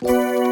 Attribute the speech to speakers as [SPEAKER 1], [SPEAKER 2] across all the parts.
[SPEAKER 1] Música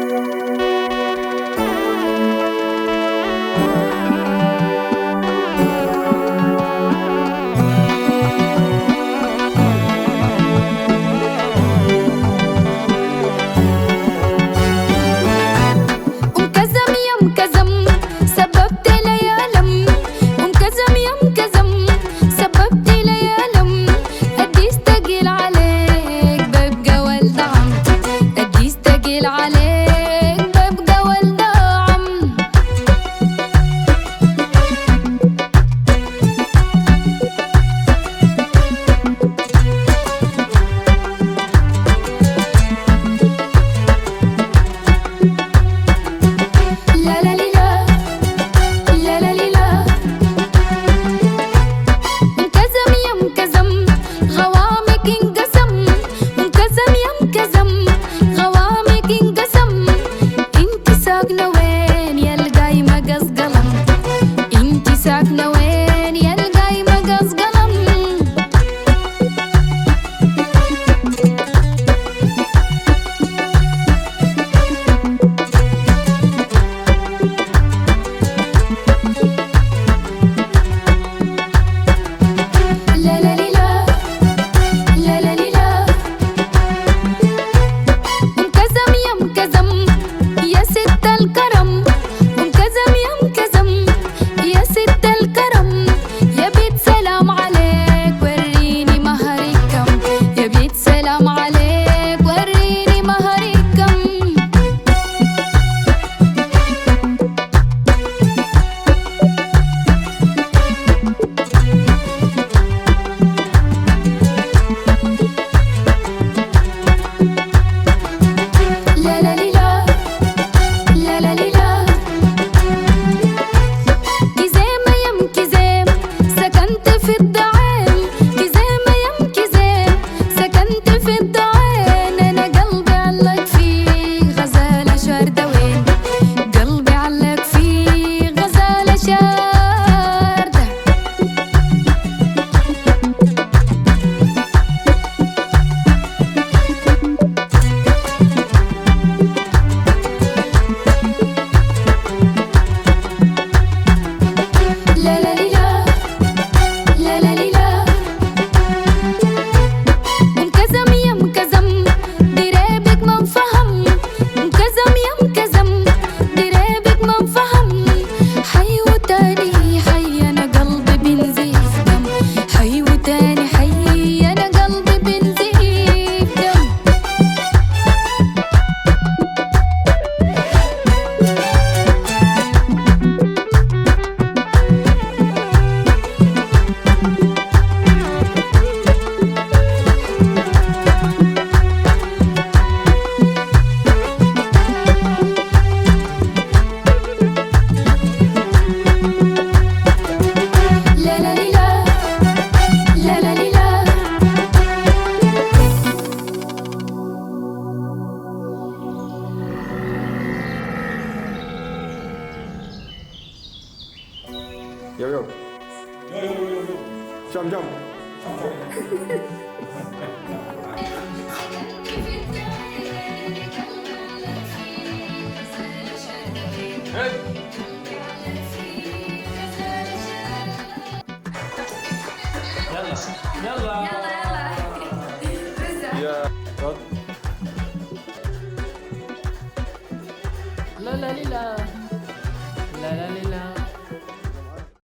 [SPEAKER 1] look no Yo yo. Yo yo
[SPEAKER 2] yo yo. Jump jump. hey.
[SPEAKER 3] يلا
[SPEAKER 2] يلا يلا
[SPEAKER 3] لا لا لا لا لا لا